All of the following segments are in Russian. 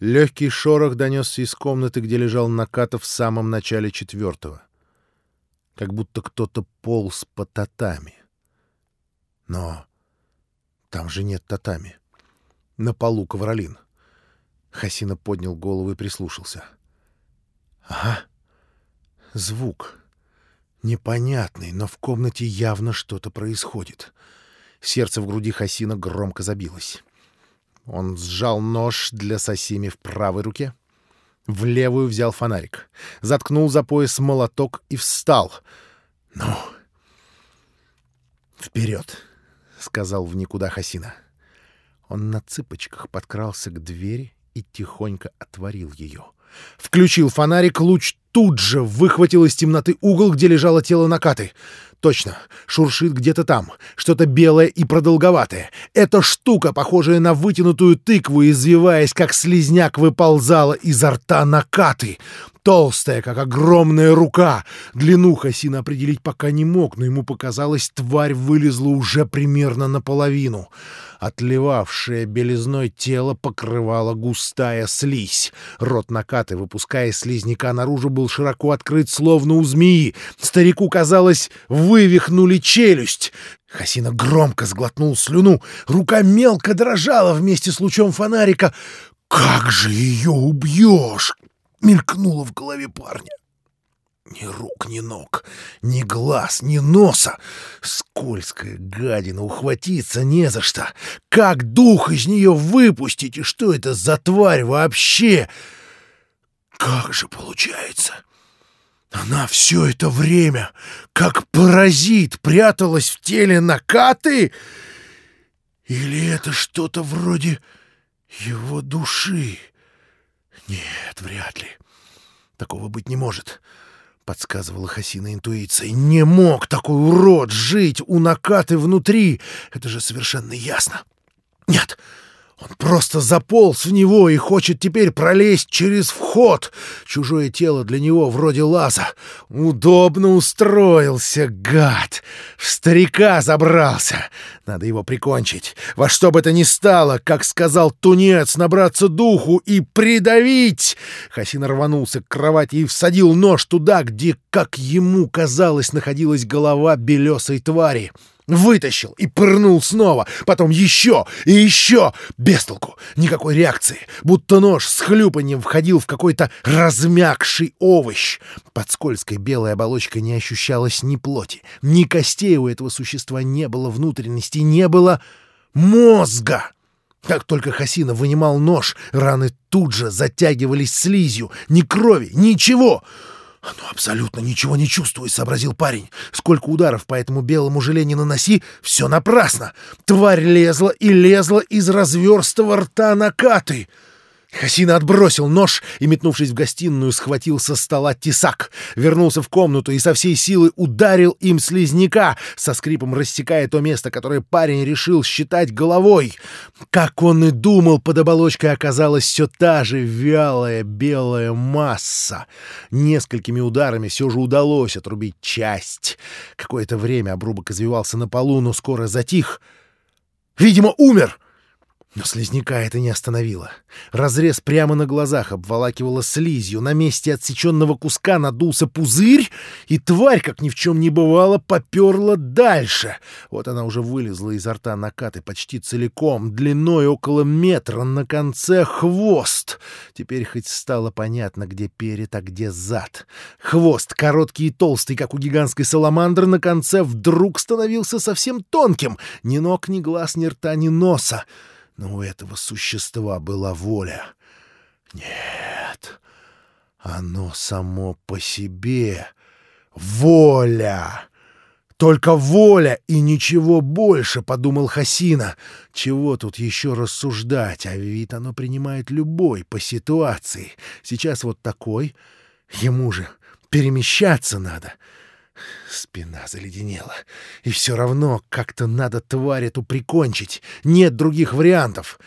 Легкий шорох донесся из комнаты, где лежал Накатов в самом начале четвертого. Как будто кто-то полз по татами. Но там же нет татами. На полу ковролин. Хасина поднял голову и прислушался. Ага. Звук. Непонятный, но в комнате явно что-то происходит. Сердце в груди Хасина громко забилось. Он сжал нож для сосими в правой руке. В левую взял фонарик. Заткнул за пояс молоток и встал. «Ну, вперед!» — сказал в никуда Хасина. Он на цыпочках подкрался к двери и тихонько отворил ее. Включил фонарик, луч тут же выхватил из темноты угол, где лежало тело Накаты. Точно, шуршит где-то там, что-то белое и продолговатое. Эта штука, похожая на вытянутую тыкву, извиваясь, как слизняк, выползала изо рта Накаты. Толстая, как огромная рука. Длину Хасина определить пока не мог, но ему показалось, тварь вылезла уже примерно наполовину. Отливавшее белизной тело покрывала густая слизь. Рот накаты, выпуская слизняка наружу, был широко открыт, словно у змеи. Старику, казалось, вывихнули челюсть. Хасина громко сглотнул слюну. Рука мелко дрожала вместе с лучом фонарика. «Как же ее убьешь?» — мелькнуло в голове парня. Ни рук, ни ног, ни глаз, ни носа. Скользкая гадина, ухватиться не за что. Как дух из нее выпустить? И что это за тварь вообще? Как же получается? Она все это время, как паразит, пряталась в теле накаты? Или это что-то вроде его души? Нет, вряд ли. Такого быть не может. — подсказывала Хасина интуиция. Не мог такой урод жить у накаты внутри. Это же совершенно ясно. Нет, он просто заполз в него и хочет теперь пролезть через вход. Чужое тело для него вроде лаза. Удобно устроился, гад. В старика забрался. Надо его прикончить. Во что бы то ни стало, как сказал тунец, набраться духу и придавить. Хасин рванулся к кровати и всадил нож туда, где, как ему казалось, находилась голова белесой твари. Вытащил и пырнул снова, потом еще и еще. Без толку, никакой реакции, будто нож с хлюпанием входил в какой-то размягший овощ. Под скользкой белой оболочкой не ощущалось ни плоти, ни костей у этого существа не было внутренности, не было мозга. Как только Хасина вынимал нож, раны тут же затягивались слизью, ни крови, ничего. «Оно абсолютно ничего не чувствует», — сообразил парень. «Сколько ударов по этому белому желе не наноси, все напрасно. Тварь лезла и лезла из разверстого рта накаты». Хасина отбросил нож и, метнувшись в гостиную, схватил со стола тесак, вернулся в комнату и со всей силы ударил им слизняка, со скрипом рассекая то место, которое парень решил считать головой. Как он и думал, под оболочкой оказалась все та же вялая белая масса. Несколькими ударами все же удалось отрубить часть. Какое-то время обрубок извивался на полу, но скоро затих. «Видимо, умер!» Но слизняка это не остановило. Разрез прямо на глазах обволакивало слизью, на месте отсеченного куска надулся пузырь, и тварь, как ни в чем не бывало, поперла дальше. Вот она уже вылезла изо рта накаты почти целиком, длиной около метра, на конце хвост. Теперь хоть стало понятно, где перед, а где зад. Хвост, короткий и толстый, как у гигантской саламандры, на конце вдруг становился совсем тонким. Ни ног, ни глаз, ни рта, ни носа. Но у этого существа была воля. Нет, оно само по себе. Воля! Только воля и ничего больше, — подумал Хасина. Чего тут еще рассуждать, а вид оно принимает любой по ситуации. Сейчас вот такой, ему же перемещаться надо. Спина заледенела. И все равно как-то надо тварь эту прикончить. Нет других вариантов.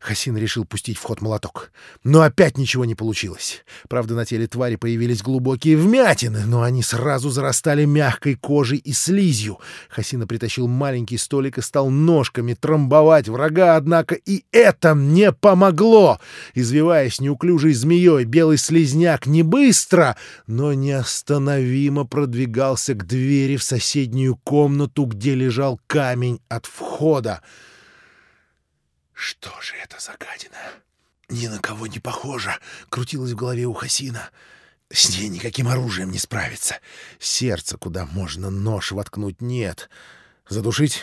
Хасин решил пустить в ход молоток. Но опять ничего не получилось. Правда, на теле твари появились глубокие вмятины, но они сразу зарастали мягкой кожей и слизью. Хасина притащил маленький столик и стал ножками трамбовать врага, однако и это не помогло. Извиваясь неуклюжей змеей, белый слизняк не быстро, но неостановимо продвигался к двери в соседнюю комнату, где лежал камень от входа. Что же это за гадина? Ни на кого не похожа, крутилась в голове у Хасина. С ней никаким оружием не справиться. Сердце, куда можно нож воткнуть, нет. Задушить?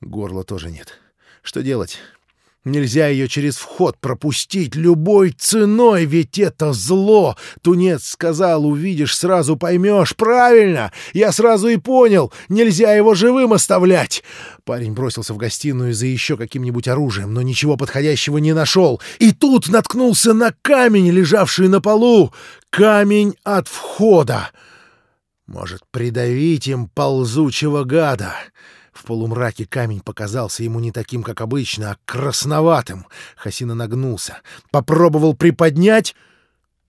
Горла тоже нет. Что делать? Нельзя ее через вход пропустить любой ценой, ведь это зло. Тунец сказал, увидишь, сразу поймешь. Правильно, я сразу и понял. Нельзя его живым оставлять. Парень бросился в гостиную за еще каким-нибудь оружием, но ничего подходящего не нашел. И тут наткнулся на камень, лежавший на полу. Камень от входа. Может, придавить им ползучего гада. В полумраке камень показался ему не таким, как обычно, а красноватым. Хасина нагнулся. Попробовал приподнять...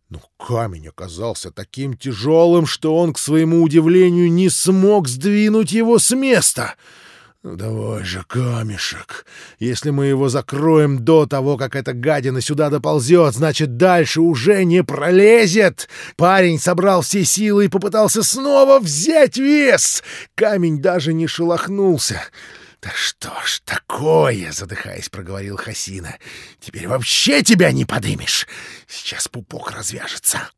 Но камень оказался таким тяжелым, что он, к своему удивлению, не смог сдвинуть его с места. «Ну давай же, камешек. Если мы его закроем до того, как эта гадина сюда доползет, значит, дальше уже не пролезет!» Парень собрал все силы и попытался снова взять вес. Камень даже не шелохнулся. «Да что ж такое?» — задыхаясь, проговорил Хасина. «Теперь вообще тебя не подымешь. Сейчас пупок развяжется».